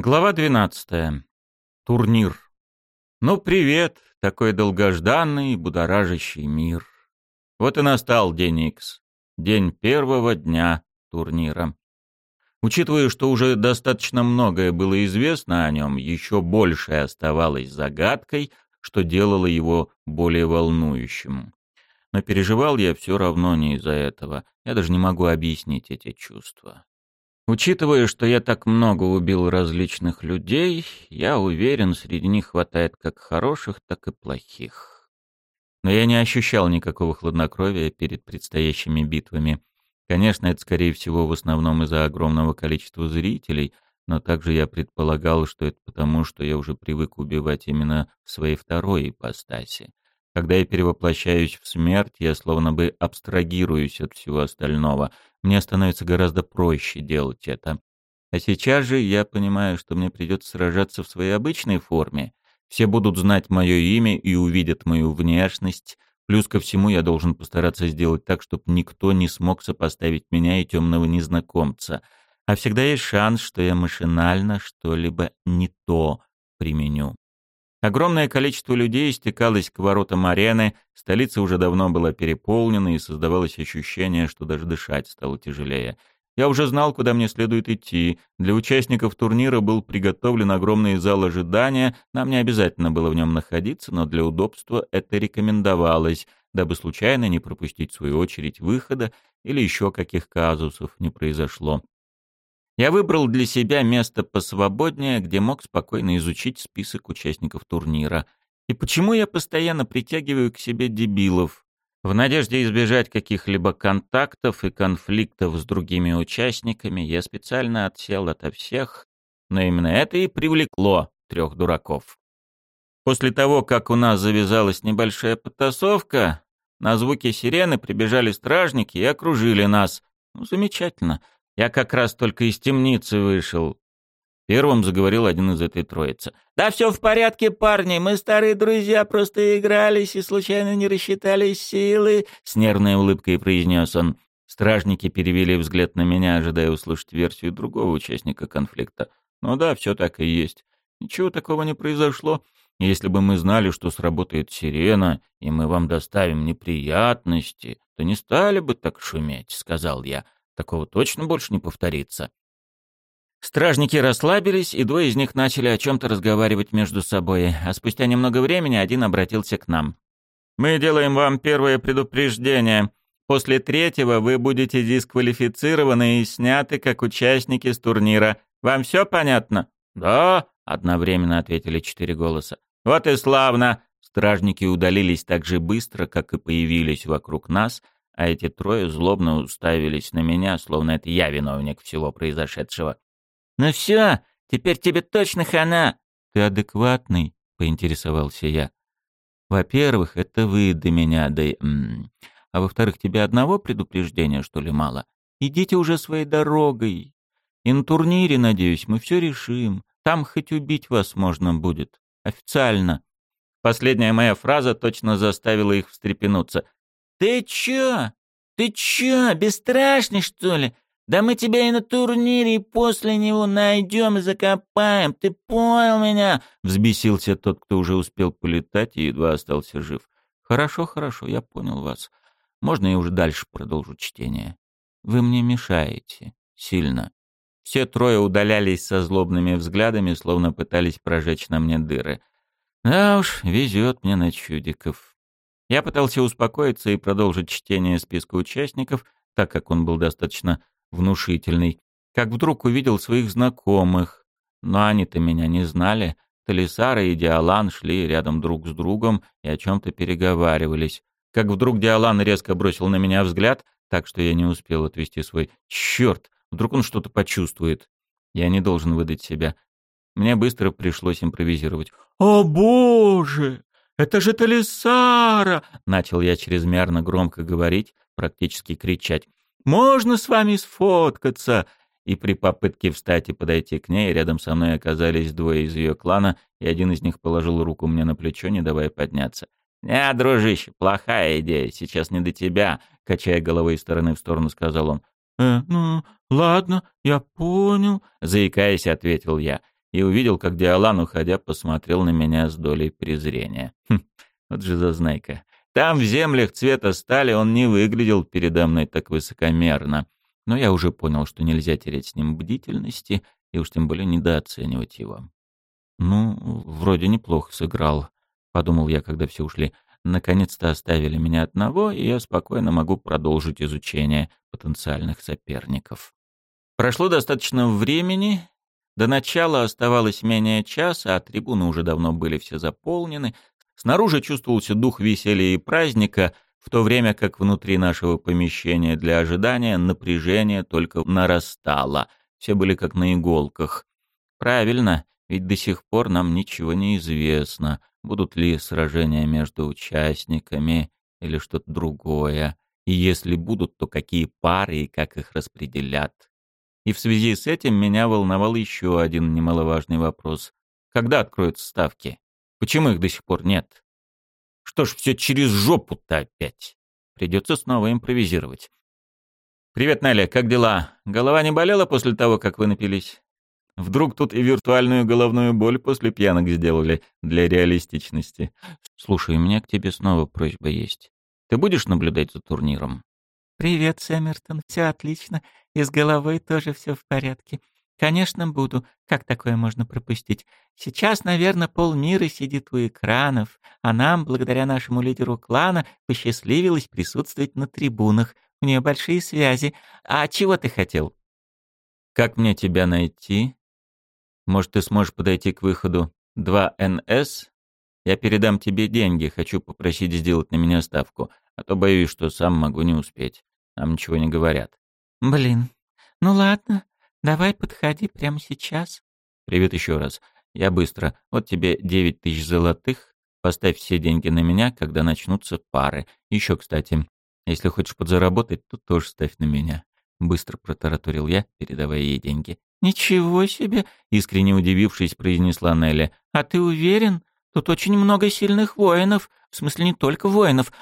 Глава 12. Турнир. Ну, привет, такой долгожданный, будоражащий мир. Вот и настал день Икс. День первого дня турнира. Учитывая, что уже достаточно многое было известно о нем, еще больше оставалось загадкой, что делало его более волнующим. Но переживал я все равно не из-за этого. Я даже не могу объяснить эти чувства. Учитывая, что я так много убил различных людей, я уверен, среди них хватает как хороших, так и плохих. Но я не ощущал никакого хладнокровия перед предстоящими битвами. Конечно, это, скорее всего, в основном из-за огромного количества зрителей, но также я предполагал, что это потому, что я уже привык убивать именно в своей второй ипостаси. Когда я перевоплощаюсь в смерть, я словно бы абстрагируюсь от всего остального. Мне становится гораздо проще делать это. А сейчас же я понимаю, что мне придется сражаться в своей обычной форме. Все будут знать мое имя и увидят мою внешность. Плюс ко всему я должен постараться сделать так, чтобы никто не смог сопоставить меня и темного незнакомца. А всегда есть шанс, что я машинально что-либо не то применю. Огромное количество людей стекалось к воротам арены, столица уже давно была переполнена, и создавалось ощущение, что даже дышать стало тяжелее. Я уже знал, куда мне следует идти. Для участников турнира был приготовлен огромный зал ожидания, нам не обязательно было в нем находиться, но для удобства это рекомендовалось, дабы случайно не пропустить свою очередь выхода или еще каких казусов не произошло. Я выбрал для себя место посвободнее, где мог спокойно изучить список участников турнира. И почему я постоянно притягиваю к себе дебилов? В надежде избежать каких-либо контактов и конфликтов с другими участниками, я специально отсел ото всех, но именно это и привлекло трех дураков. После того, как у нас завязалась небольшая потасовка, на звуки сирены прибежали стражники и окружили нас. Ну, замечательно. Я как раз только из темницы вышел. Первым заговорил один из этой троицы. «Да все в порядке, парни, мы старые друзья, просто игрались и случайно не рассчитали силы», — с нервной улыбкой произнес он. Стражники перевели взгляд на меня, ожидая услышать версию другого участника конфликта. «Ну да, все так и есть. Ничего такого не произошло. Если бы мы знали, что сработает сирена, и мы вам доставим неприятности, то не стали бы так шуметь», — сказал я. Такого точно больше не повторится. Стражники расслабились, и двое из них начали о чем-то разговаривать между собой, а спустя немного времени один обратился к нам. «Мы делаем вам первое предупреждение. После третьего вы будете дисквалифицированы и сняты как участники с турнира. Вам все понятно?» «Да», — одновременно ответили четыре голоса. «Вот и славно!» Стражники удалились так же быстро, как и появились вокруг нас — а эти трое злобно уставились на меня, словно это я виновник всего произошедшего. «Ну все, теперь тебе точно хана!» «Ты адекватный?» — поинтересовался я. «Во-первых, это вы до меня, да и... А во-вторых, тебе одного предупреждения, что ли, мало? Идите уже своей дорогой. И на турнире, надеюсь, мы все решим. Там хоть убить вас можно будет. Официально». Последняя моя фраза точно заставила их встрепенуться. «Ты чё? Ты чё, бесстрашный, что ли? Да мы тебя и на турнире, и после него найдем и закопаем. Ты понял меня?» Взбесился тот, кто уже успел полетать и едва остался жив. «Хорошо, хорошо, я понял вас. Можно я уже дальше продолжу чтение? Вы мне мешаете. Сильно». Все трое удалялись со злобными взглядами, словно пытались прожечь на мне дыры. Да уж, везет мне на чудиков. Я пытался успокоиться и продолжить чтение списка участников, так как он был достаточно внушительный, как вдруг увидел своих знакомых. Но они-то меня не знали. Талисара и Диалан шли рядом друг с другом и о чем-то переговаривались. Как вдруг Диалан резко бросил на меня взгляд, так что я не успел отвести свой «Черт! Вдруг он что-то почувствует!» Я не должен выдать себя. Мне быстро пришлось импровизировать. «О, Боже! «Это же Талисара!» — начал я чрезмерно громко говорить, практически кричать. «Можно с вами сфоткаться?» И при попытке встать и подойти к ней, рядом со мной оказались двое из ее клана, и один из них положил руку мне на плечо, не давая подняться. «Не, дружище, плохая идея, сейчас не до тебя», — качая головой из стороны в сторону, сказал он. «Э, ну, ладно, я понял», — заикаясь, ответил я. И увидел, как Диалан, уходя, посмотрел на меня с долей презрения. Хм, вот же зазнайка. Там, в землях цвета стали, он не выглядел передо мной так высокомерно. Но я уже понял, что нельзя терять с ним бдительности и уж тем более недооценивать его. «Ну, вроде неплохо сыграл», — подумал я, когда все ушли. «Наконец-то оставили меня одного, и я спокойно могу продолжить изучение потенциальных соперников». Прошло достаточно времени. До начала оставалось менее часа, а трибуны уже давно были все заполнены. Снаружи чувствовался дух веселья и праздника, в то время как внутри нашего помещения для ожидания напряжение только нарастало. Все были как на иголках. Правильно, ведь до сих пор нам ничего не известно, будут ли сражения между участниками или что-то другое. И если будут, то какие пары и как их распределят. И в связи с этим меня волновал еще один немаловажный вопрос. Когда откроются ставки? Почему их до сих пор нет? Что ж, все через жопу-то опять. Придется снова импровизировать. «Привет, Наля, как дела? Голова не болела после того, как вы напились?» Вдруг тут и виртуальную головную боль после пьянок сделали для реалистичности. Слушай, у меня к тебе снова просьба есть. Ты будешь наблюдать за турниром? Привет, Сэммертон. Все отлично. И с головой тоже все в порядке. Конечно, буду. Как такое можно пропустить? Сейчас, наверное, полмира сидит у экранов, а нам, благодаря нашему лидеру клана, посчастливилось присутствовать на трибунах. У нее большие связи. А чего ты хотел? Как мне тебя найти? Может, ты сможешь подойти к выходу 2НС? Я передам тебе деньги, хочу попросить сделать на меня ставку, а то боюсь, что сам могу не успеть. Нам ничего не говорят. Блин, ну ладно, давай подходи прямо сейчас. Привет еще раз. Я быстро. Вот тебе девять тысяч золотых. Поставь все деньги на меня, когда начнутся пары. Еще, кстати, если хочешь подзаработать, то тоже ставь на меня. Быстро протараторил я, передавая ей деньги. «Ничего себе!» — искренне удивившись, произнесла Нелли. «А ты уверен? Тут очень много сильных воинов. В смысле, не только воинов.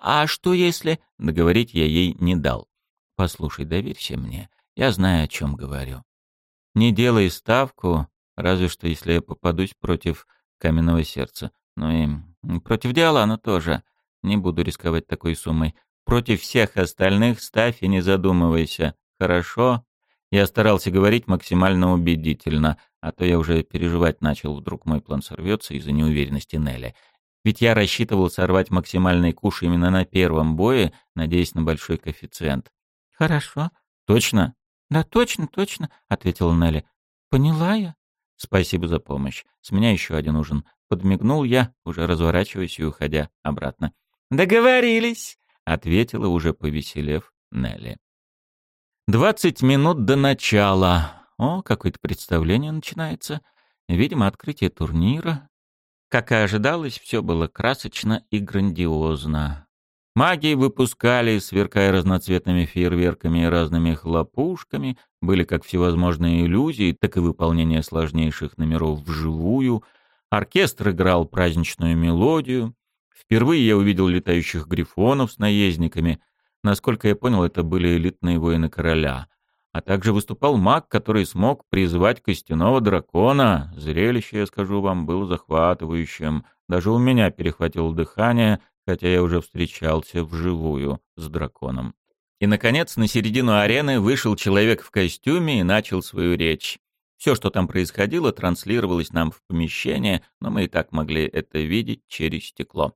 А что если...» Договорить я ей не дал. «Послушай, доверься мне. Я знаю, о чем говорю. Не делай ставку, разве что если я попадусь против каменного сердца. Ну и против Диалана тоже. Не буду рисковать такой суммой. Против всех остальных ставь и не задумывайся. Хорошо?» Я старался говорить максимально убедительно, а то я уже переживать начал, вдруг мой план сорвется из-за неуверенности Нелли. Ведь я рассчитывал сорвать максимальный куш именно на первом бое, надеясь на большой коэффициент. «Хорошо». «Точно?» «Да точно, точно», — ответила Нелли. «Поняла я». «Спасибо за помощь. С меня еще один ужин». Подмигнул я, уже разворачиваясь и уходя обратно. «Договорились», — ответила уже повеселев Нелли. Двадцать минут до начала. О, какое-то представление начинается. Видимо, открытие турнира. Как и ожидалось, все было красочно и грандиозно. Маги выпускали, сверкая разноцветными фейерверками и разными хлопушками, были как всевозможные иллюзии, так и выполнение сложнейших номеров вживую. Оркестр играл праздничную мелодию. Впервые я увидел летающих грифонов с наездниками — Насколько я понял, это были элитные воины короля. А также выступал маг, который смог призвать костяного дракона. Зрелище, я скажу вам, было захватывающим. Даже у меня перехватило дыхание, хотя я уже встречался вживую с драконом. И, наконец, на середину арены вышел человек в костюме и начал свою речь. Все, что там происходило, транслировалось нам в помещение, но мы и так могли это видеть через стекло.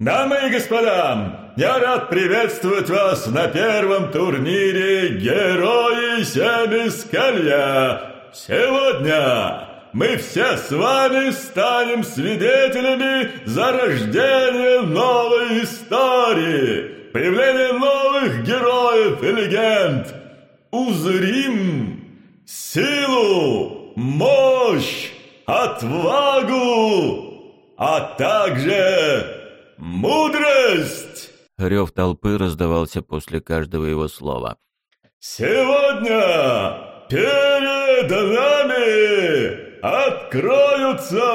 Дамы и господа, я рад приветствовать вас на первом турнире «Герои Семискалья». Сегодня мы все с вами станем свидетелями зарождения новой истории, появления новых героев и легенд. Узрим силу, мощь, отвагу, а также мудрость!» Рев толпы раздавался после каждого его слова. «Сегодня перед нами откроются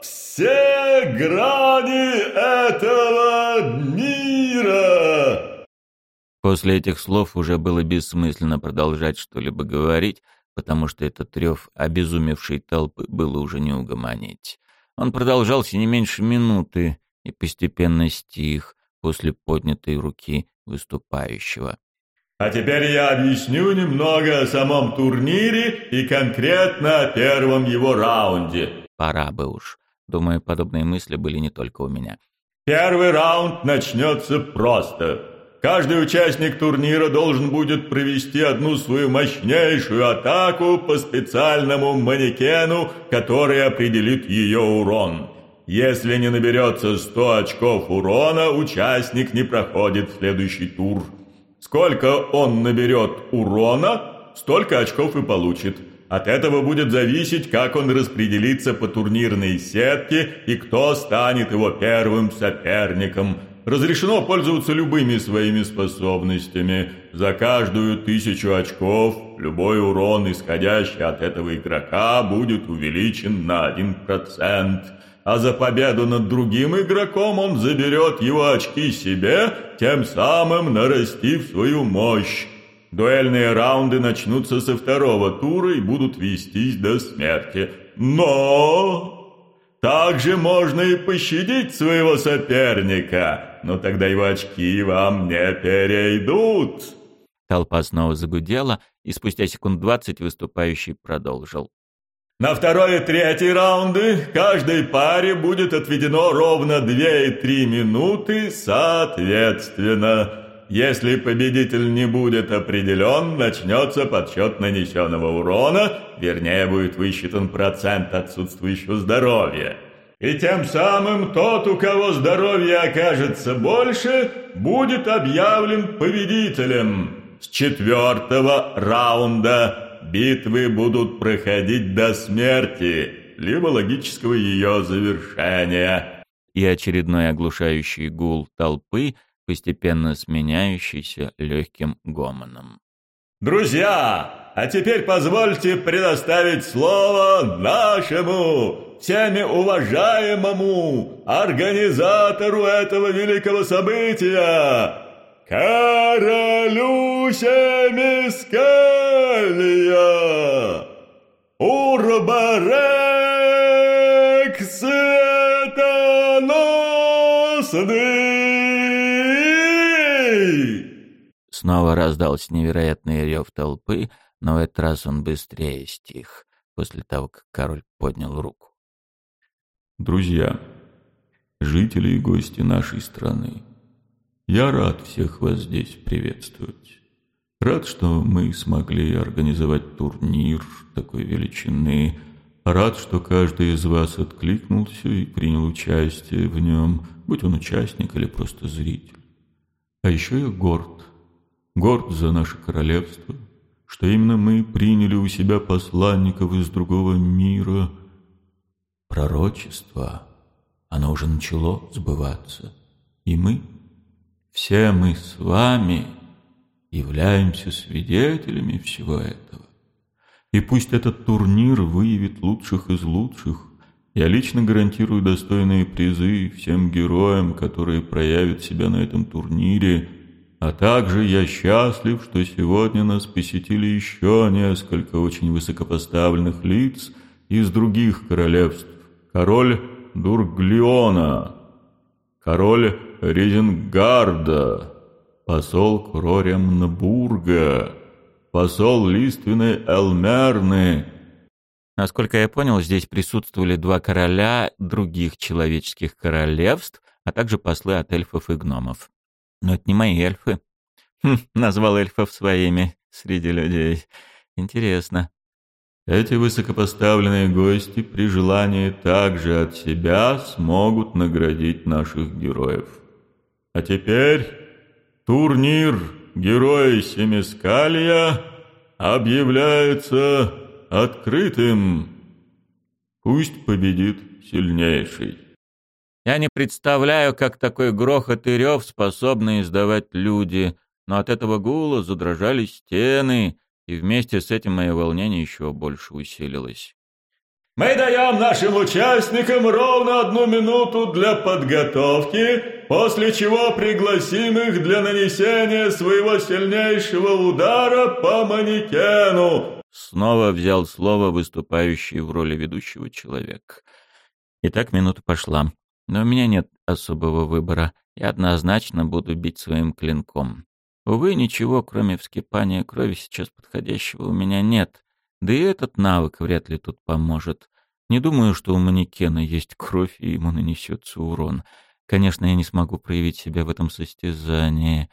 все грани этого мира!» После этих слов уже было бессмысленно продолжать что-либо говорить, потому что этот рев обезумевшей толпы было уже не угомонить. Он продолжался не меньше минуты и постепенно стих после поднятой руки выступающего. А теперь я объясню немного о самом турнире и конкретно о первом его раунде. Пора бы уж. Думаю, подобные мысли были не только у меня. Первый раунд начнется просто. Каждый участник турнира должен будет провести одну свою мощнейшую атаку по специальному манекену, который определит ее урон. Если не наберется 100 очков урона, участник не проходит в следующий тур. Сколько он наберет урона, столько очков и получит. От этого будет зависеть, как он распределится по турнирной сетке и кто станет его первым соперником. Разрешено пользоваться любыми своими способностями. За каждую тысячу очков любой урон, исходящий от этого игрока, будет увеличен на 1% а за победу над другим игроком он заберет его очки себе, тем самым нарастив свою мощь. Дуэльные раунды начнутся со второго тура и будут вестись до смерти. Но также можно и пощадить своего соперника, но тогда его очки вам не перейдут. Толпа снова загудела, и спустя секунд двадцать выступающий продолжил. На второй и третий раунды каждой паре будет отведено ровно 2 и 3 минуты соответственно. Если победитель не будет определен, начнется подсчет нанесенного урона, вернее будет высчитан процент отсутствующего здоровья. И тем самым тот, у кого здоровье окажется больше, будет объявлен победителем. С четвертого раунда битвы будут проходить до смерти, либо логического ее завершения. И очередной оглушающий гул толпы, постепенно сменяющийся легким гомоном. «Друзья, а теперь позвольте предоставить слово нашему, всеми уважаемому организатору этого великого события, королю Семискалия! Урбарек светоносный! Снова раздался невероятный рев толпы, но в этот раз он быстрее стих, после того, как король поднял руку. Друзья, жители и гости нашей страны, я рад всех вас здесь приветствовать. Рад, что мы смогли организовать турнир такой величины. Рад, что каждый из вас откликнулся и принял участие в нем, будь он участник или просто зритель. А еще я горд. Горд за наше королевство, что именно мы приняли у себя посланников из другого мира. Пророчество, оно уже начало сбываться, и мы — все мы с вами являемся свидетелями всего этого. И пусть этот турнир выявит лучших из лучших, я лично гарантирую достойные призы всем героям, которые проявят себя на этом турнире, а также я счастлив, что сегодня нас посетили еще несколько очень высокопоставленных лиц из других королевств. Король Дурглиона, король Резенгарда, посол Кроремнбурга, посол Лиственной Элмерны. Насколько я понял, здесь присутствовали два короля других человеческих королевств, а также послы от эльфов и гномов. Но это не мои эльфы. Хм, назвал эльфов своими среди людей. Интересно. Эти высокопоставленные гости при желании также от себя смогут наградить наших героев. А теперь турнир Герои Семискалия объявляется открытым. Пусть победит сильнейший. Я не представляю, как такой грохот и рев способны издавать люди, но от этого гула задрожали стены, и вместе с этим мое волнение еще больше усилилось. Мы даем нашим участникам ровно одну минуту для подготовки, после чего пригласим их для нанесения своего сильнейшего удара по манекену. снова взял слово выступающий в роли ведущего человек. И так минута пошла. Но у меня нет особого выбора. Я однозначно буду бить своим клинком. Увы, ничего, кроме вскипания крови, сейчас подходящего у меня нет. Да и этот навык вряд ли тут поможет. Не думаю, что у манекена есть кровь, и ему нанесется урон. Конечно, я не смогу проявить себя в этом состязании.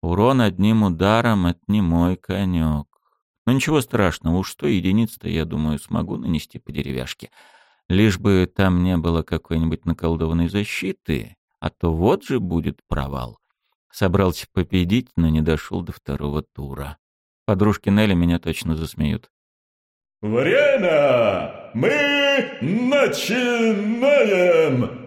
Урон одним ударом — это не мой конек. Но ничего страшного, уж сто единиц-то, я думаю, смогу нанести по деревяшке. Лишь бы там не было какой-нибудь наколдованной защиты, а то вот же будет провал. Собрался победить, но не дошел до второго тура. Подружки Нелли меня точно засмеют. «Время! Мы начинаем!»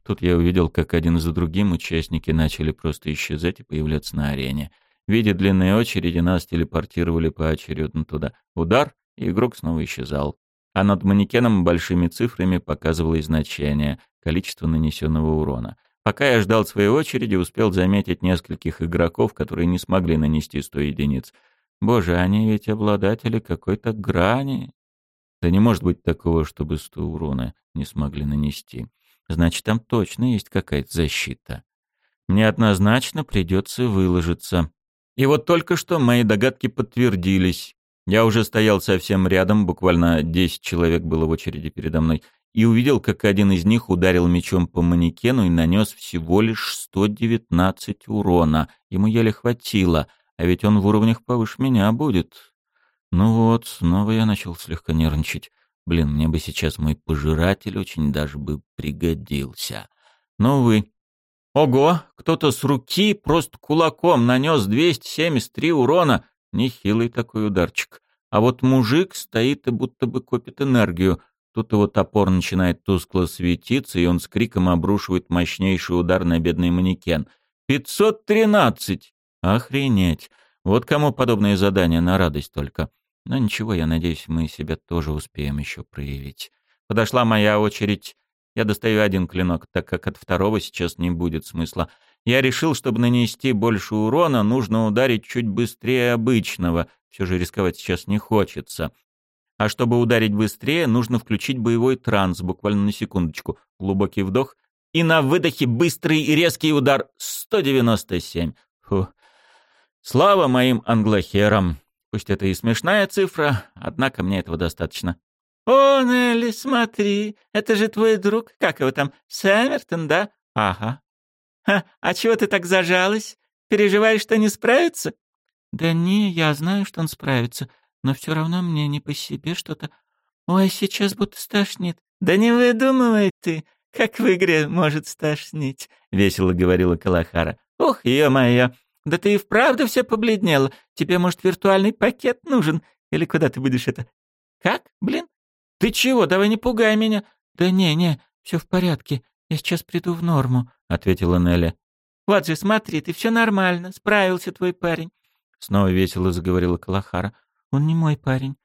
Тут я увидел, как один за другим участники начали просто исчезать и появляться на арене. Видя длинные очереди, нас телепортировали поочередно туда. Удар, и игрок снова исчезал а над манекеном большими цифрами показывалось значение, количество нанесенного урона. Пока я ждал своей очереди, успел заметить нескольких игроков, которые не смогли нанести 100 единиц. Боже, они ведь обладатели какой-то грани. Да не может быть такого, чтобы 100 урона не смогли нанести. Значит, там точно есть какая-то защита. Мне однозначно придется выложиться. И вот только что мои догадки подтвердились. Я уже стоял совсем рядом, буквально 10 человек было в очереди передо мной, и увидел, как один из них ударил мечом по манекену и нанес всего лишь 119 урона. Ему еле хватило, а ведь он в уровнях повыше меня будет. Ну вот, снова я начал слегка нервничать. Блин, мне бы сейчас мой пожиратель очень даже бы пригодился. Но, увы. Ого, кто-то с руки просто кулаком нанес 273 урона. Нехилый такой ударчик. А вот мужик стоит и будто бы копит энергию. Тут его топор начинает тускло светиться, и он с криком обрушивает мощнейший удар на бедный манекен. «Пятьсот тринадцать! Охренеть! Вот кому подобные задания на радость только. Но ничего, я надеюсь, мы себя тоже успеем еще проявить. Подошла моя очередь. Я достаю один клинок, так как от второго сейчас не будет смысла. Я решил, чтобы нанести больше урона, нужно ударить чуть быстрее обычного. Все же рисковать сейчас не хочется. А чтобы ударить быстрее, нужно включить боевой транс, буквально на секундочку. Глубокий вдох. И на выдохе быстрый и резкий удар. 197. Фу. Слава моим англохерам. Пусть это и смешная цифра, однако мне этого достаточно. «О, Нелли, смотри, это же твой друг, как его там, Сэмертон, да?» «Ага, «Ха, а чего ты так зажалась? Переживаешь, что не справится?» «Да не, я знаю, что он справится, но все равно мне не по себе что-то. Ой, сейчас будто стошнит». «Да не выдумывай ты, как в игре может стошнить», — весело говорила Калахара. «Ух, ё-моё, да ты и вправду все побледнела. Тебе, может, виртуальный пакет нужен? Или куда ты будешь это? Как, блин? Ты чего, давай не пугай меня». «Да не, не, все в порядке. Я сейчас приду в норму», — ответила Нелли. «Вот же, смотри, ты все нормально, справился твой парень». Снова весело заговорила Калахара. «Он не мой парень».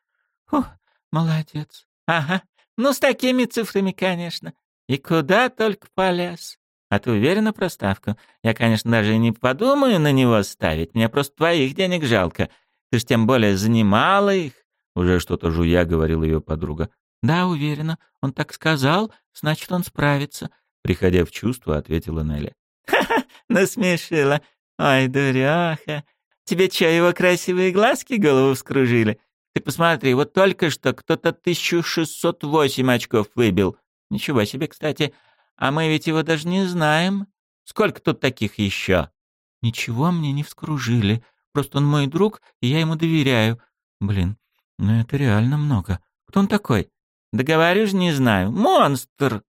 «Фух, молодец». «Ага, ну с такими цифрами, конечно. И куда только полез. А ты уверена про ставку? Я, конечно, даже не подумаю на него ставить. Мне просто твоих денег жалко. Ты ж тем более занимала их». Уже что-то жуя говорила ее подруга. «Да, уверена. Он так сказал, значит, он справится. Приходя в чувство, ответила Нелли. «Ха-ха, насмешила. Ой, дуряха. Тебе чё, его красивые глазки голову вскружили? Ты посмотри, вот только что кто-то 1608 очков выбил. Ничего себе, кстати. А мы ведь его даже не знаем. Сколько тут таких еще? Ничего мне не вскружили. Просто он мой друг, и я ему доверяю. Блин, ну это реально много. Кто он такой? Да говорю же, не знаю. Монстр!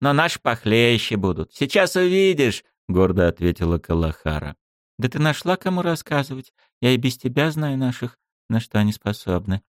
Но наши похлеще будут. Сейчас увидишь», — гордо ответила Калахара. «Да ты нашла, кому рассказывать. Я и без тебя знаю наших, на что они способны».